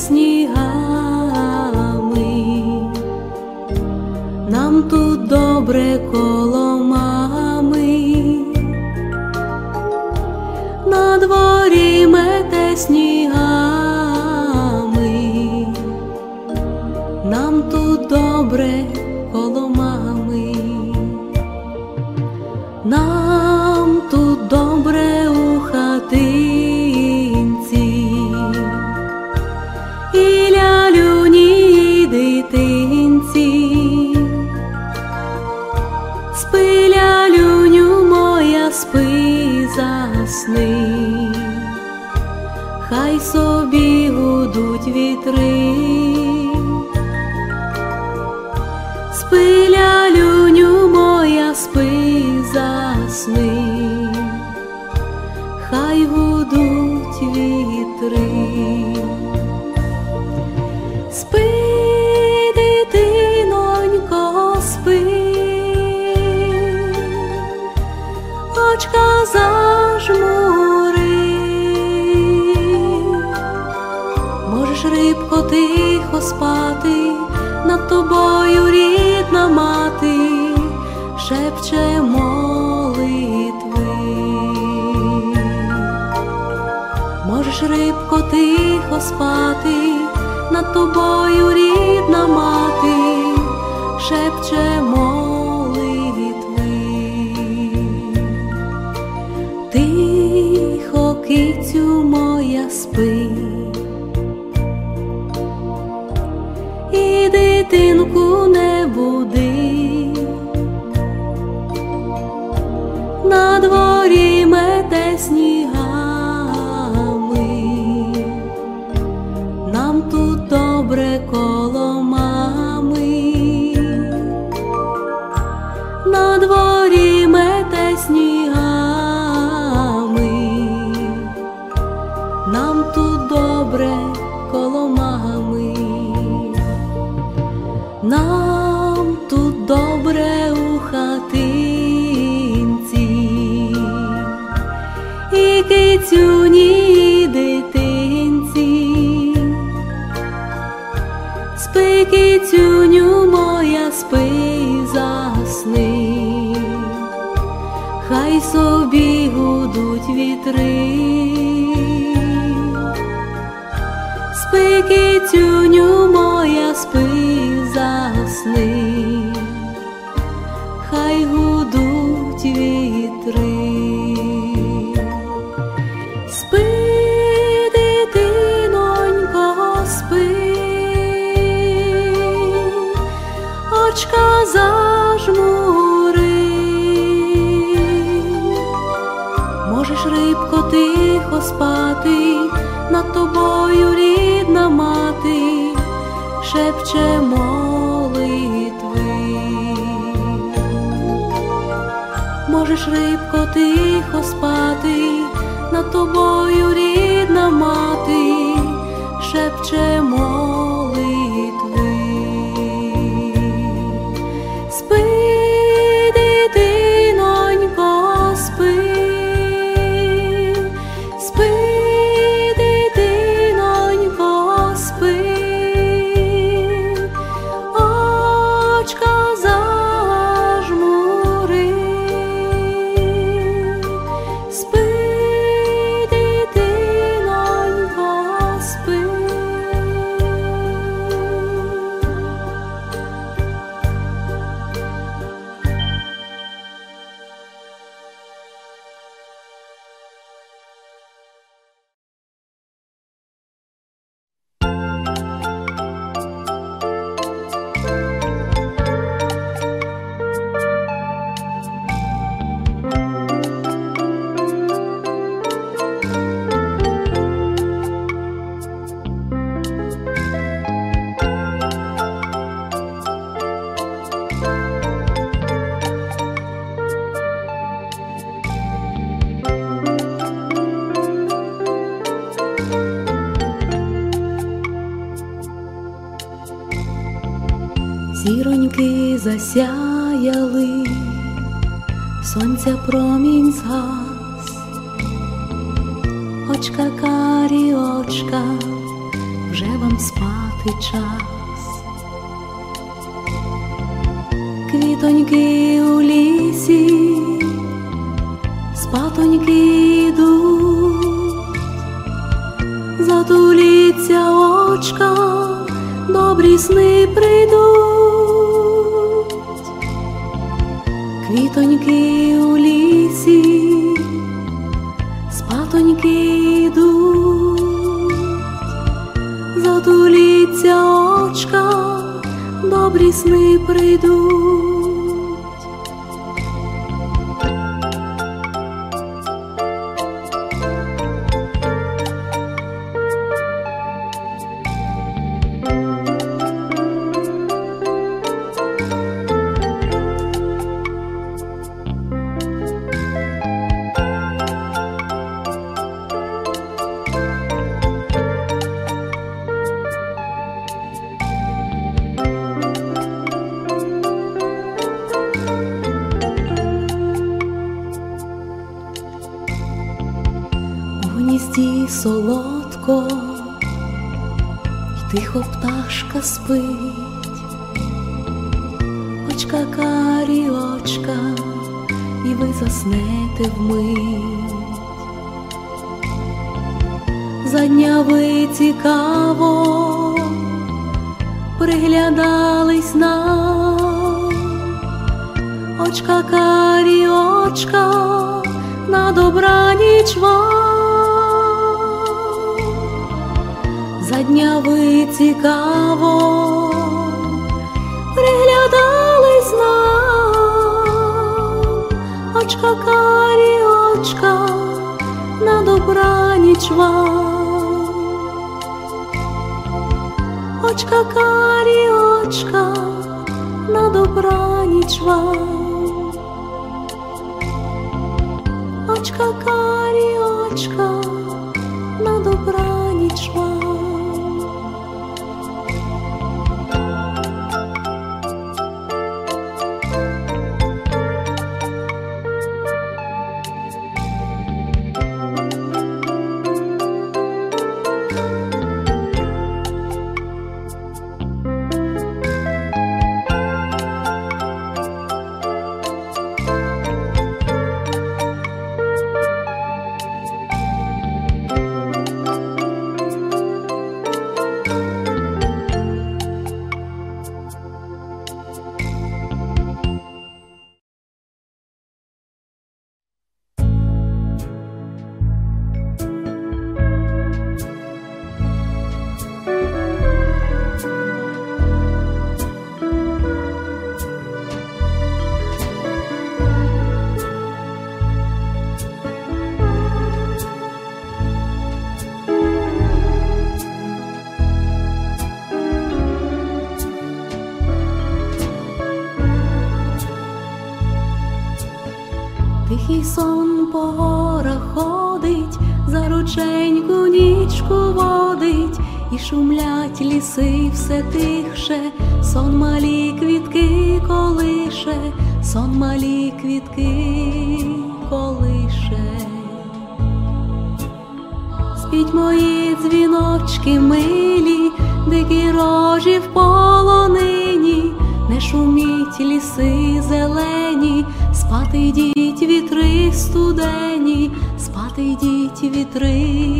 снігами, нам тут добре коло Можеш тихо спати, над тобою рідна мати, шепче вітри. Спи, кицюню моя, спи, засни, хай гудуть вітри. Спи, дитинонько, спи, очка зажмури, тихо спати, над тобою рідна мати, шепче молитви. Можеш рибко тихо спати, над тобою рідна мати, шепче молитви. Засяяли, сонця промінь згас, очка карі очка, вже вам спати час. Квітоньки у лісі, спатоньки йдуть, затуліться очка, добрі сни прийдуть, сни солодко, й тихо пташка спить, очка карі очка, і ви заснете вмить. За дня ви цікаво приглядались нам, очка карі очка на добраніч вам, за дня ви цікаво приглядались нам, очка карі очка на добраніч вам. Очка карі очка на добраніч вам. Очка карі очка на добраніч вам. Шумлять ліси все тихше, сон малі квітки колише, сон малі квітки колише. Спіть мої дзвіночки милі, дикі рожі в полонині, не шуміть ліси зелені, спати йдіть вітри студені, спати йдіть вітри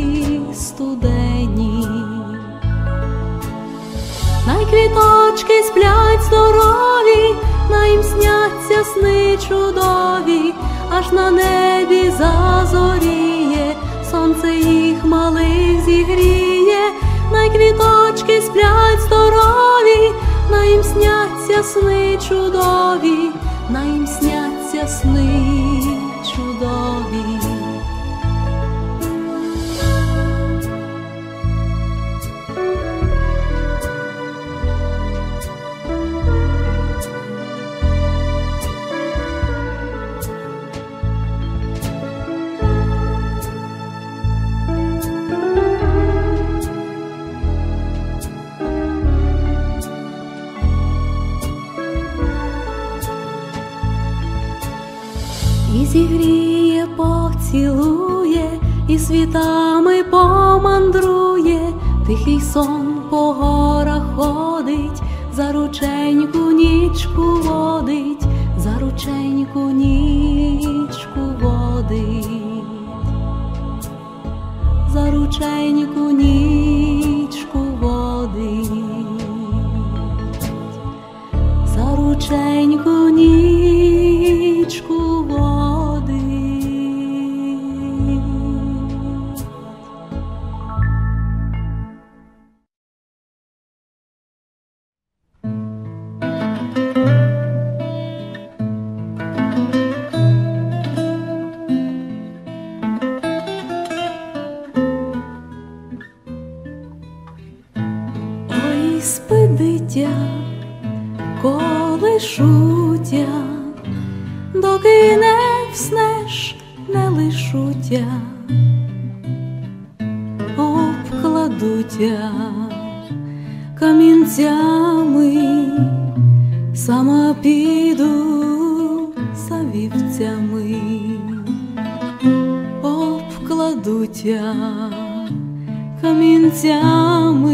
аж на небі зазоріє, сонце їх малих зігріє, най квіточки сплять здорові, на їм сняться сни чудові, на їм сняться сни чудові. За рученьку нічку водить, за рученьку нічку спи дитя, колишуття, доки не вснеш, не лишуття, обкладуття камінцями, сама піду за вівцями, обкладуття камінцями,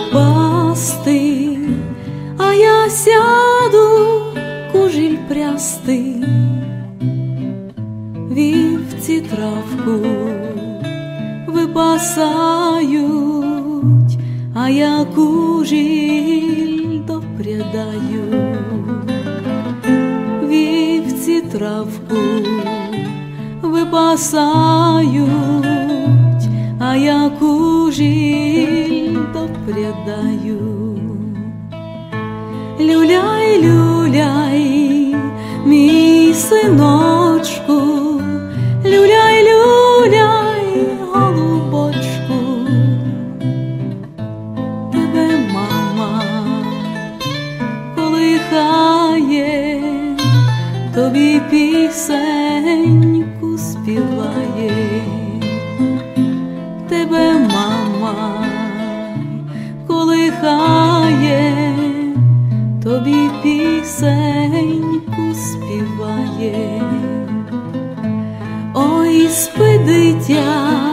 吧。Тобі пісеньку співає, тебе мама колихає. Тобі пісеньку співає, ой, спи дитя,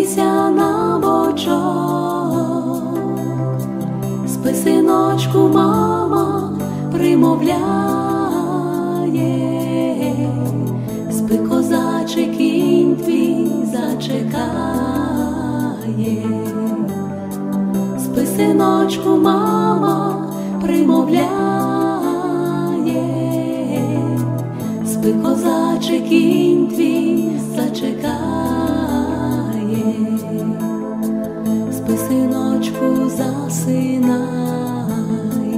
повернися на бочок, спи синочку, мама примовляє, спи козачий кінь твій зачекає, спи синочку, мама примовляє, спи козачий кінь твій засинай,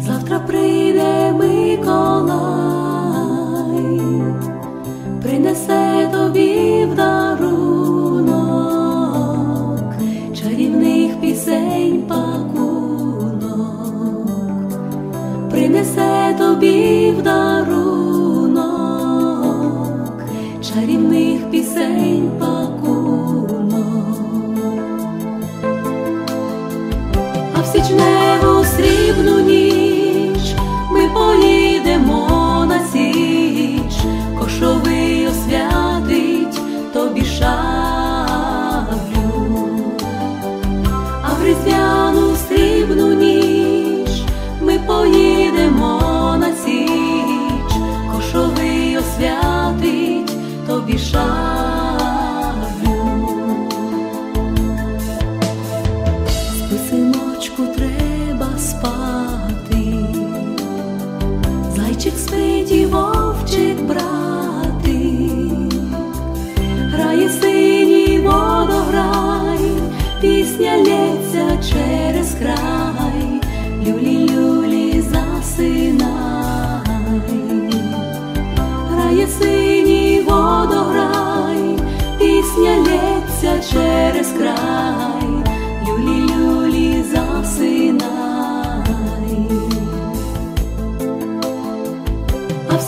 завтра прийде Миколай, принесе тобі в дарунок чарівних пісень пакунок, принесе тобі шаблю. Спи, синочку, треба спати, зайчик спить і вовчик брати, грає синій водограй, пісня лється через край, край, люлі, люлі, засинай. А в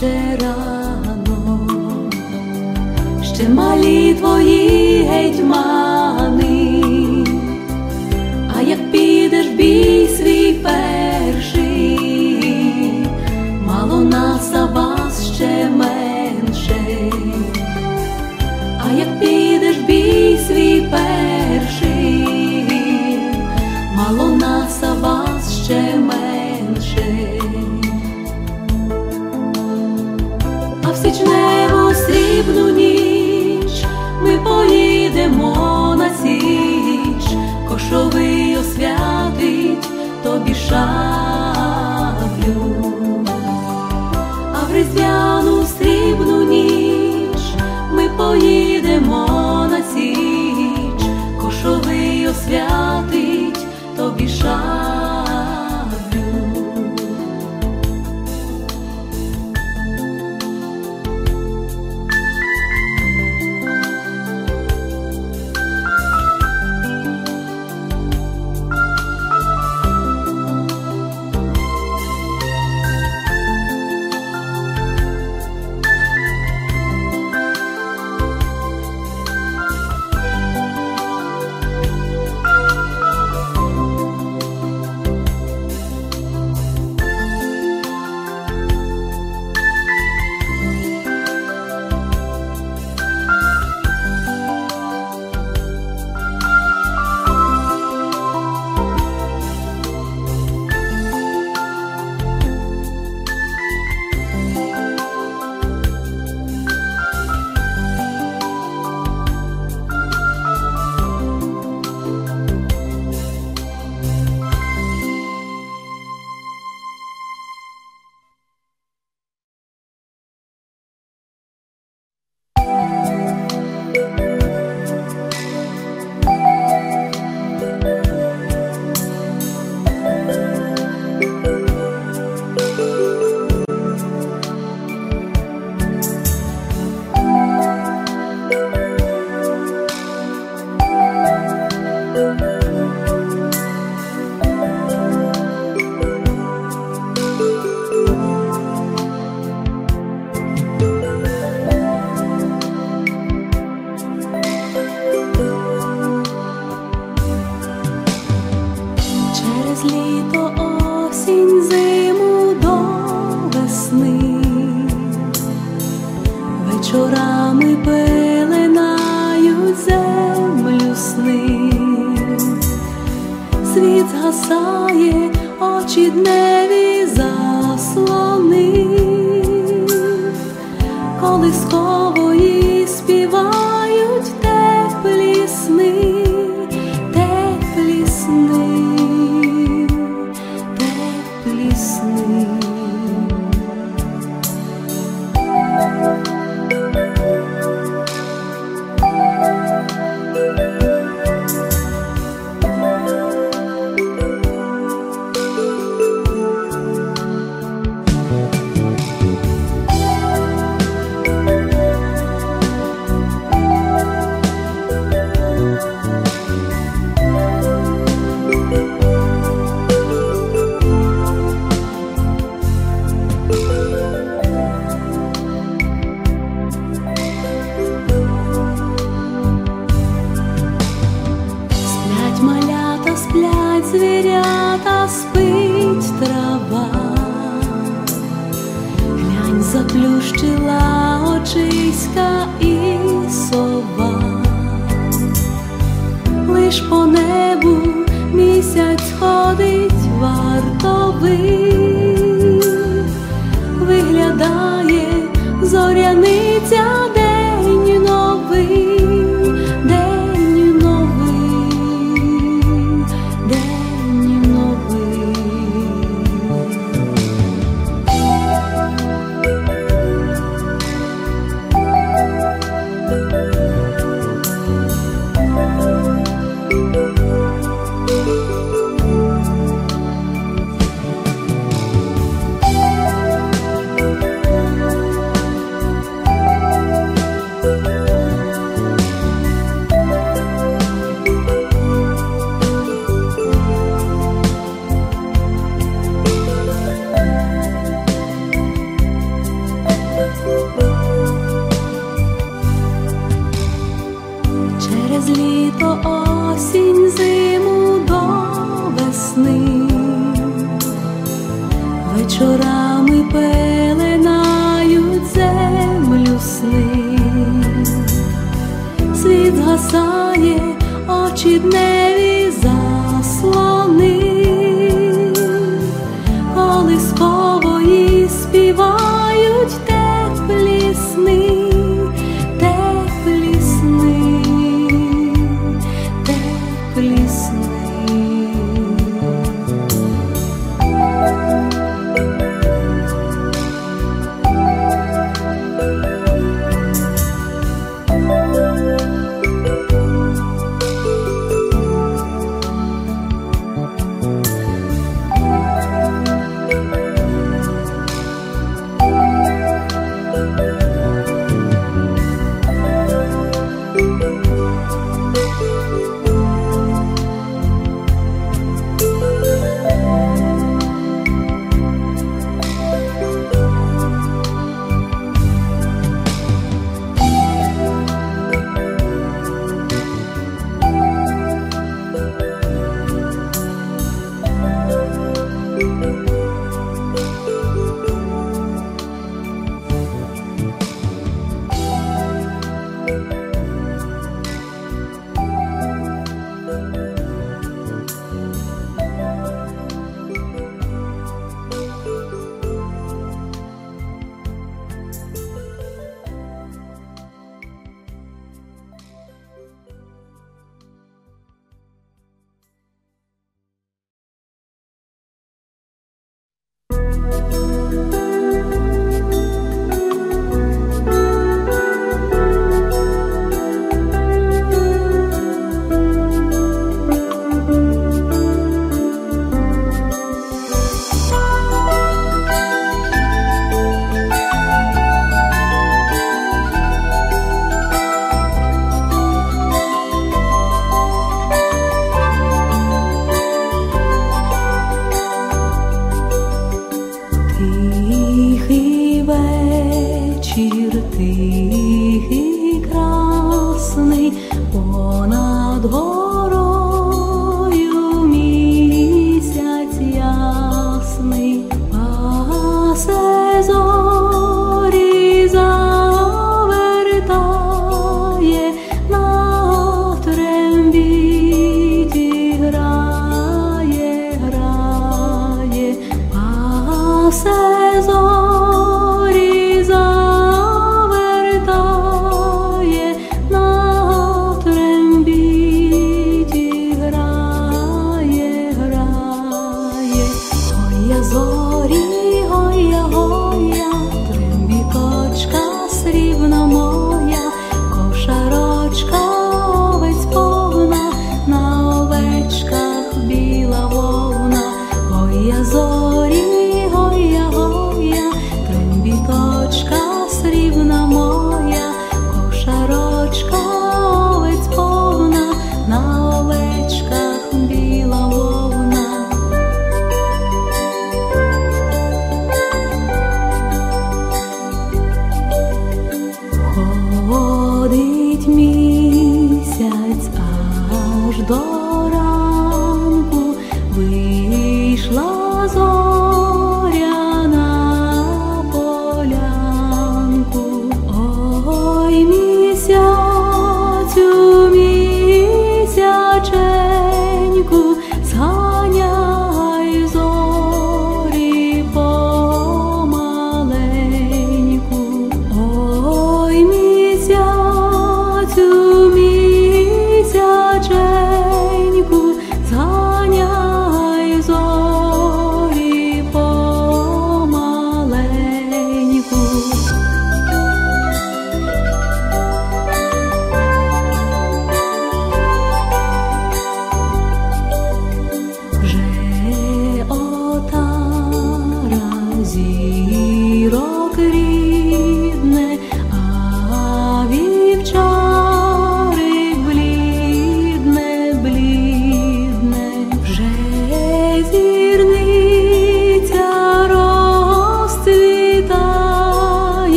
ще рано, ще малі твої гетьмани, а як підеш бій свій пер.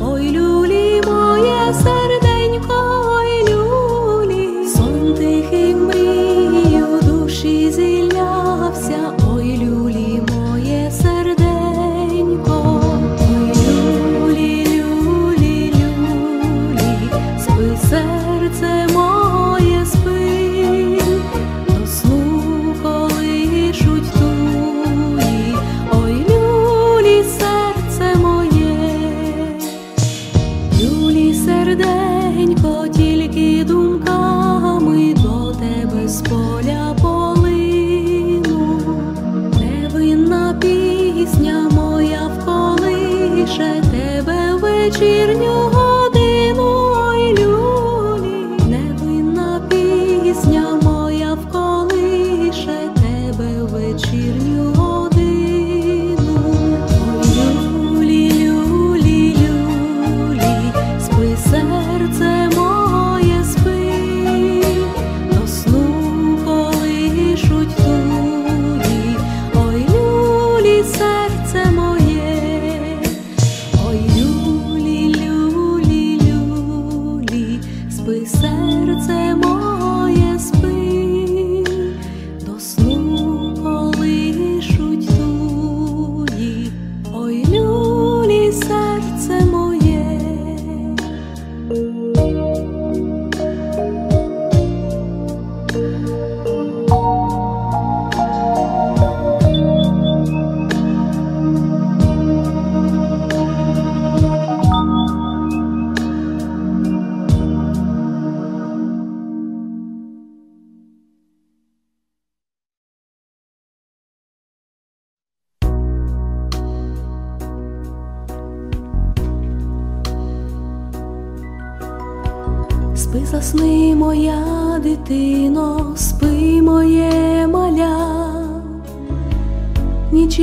Ой люлі моє серденько,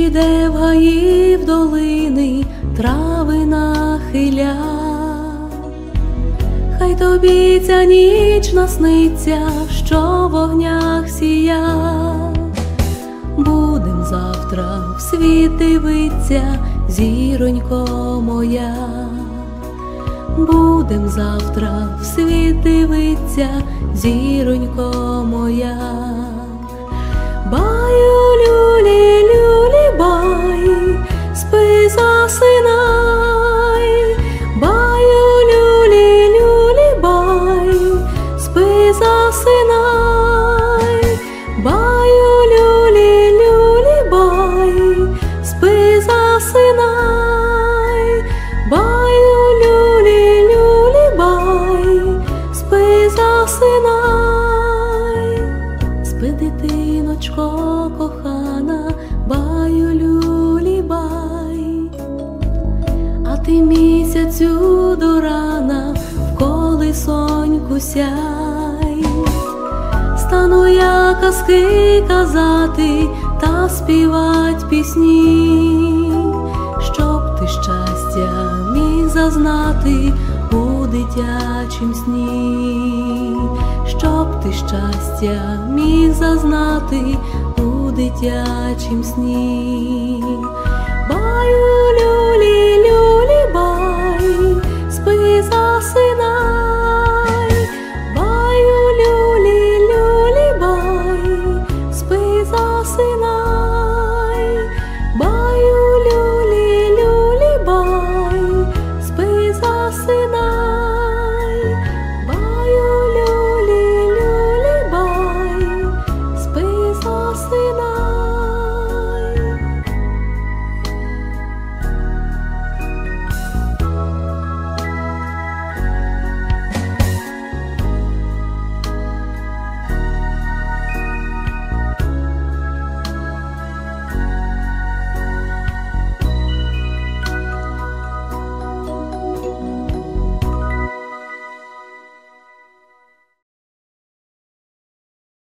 іде в гаї в долини, трави нахиля, хай тобі ця ніч насниться, що в огнях сія. Будем завтра в світ дивиться, зіронько моя. Будем завтра в світ дивиться, зіронько моя. Баю, люлі, люлі, бай, спи засинай, баю, люлі, люлі, бай, спи засинай, баю, люлі, люлі, бай, спи засинай, баю, люлі, люлі, бай, спи засинай, спи, дитиночко кохана, ти місяцю до рана в колисоньку сяй. Стану я казки казати та співать пісні, щоб ти щастя міг зазнати у дитячім сні, щоб ти щастя міг зазнати у дитячім сні. Баю, люлі, люлі.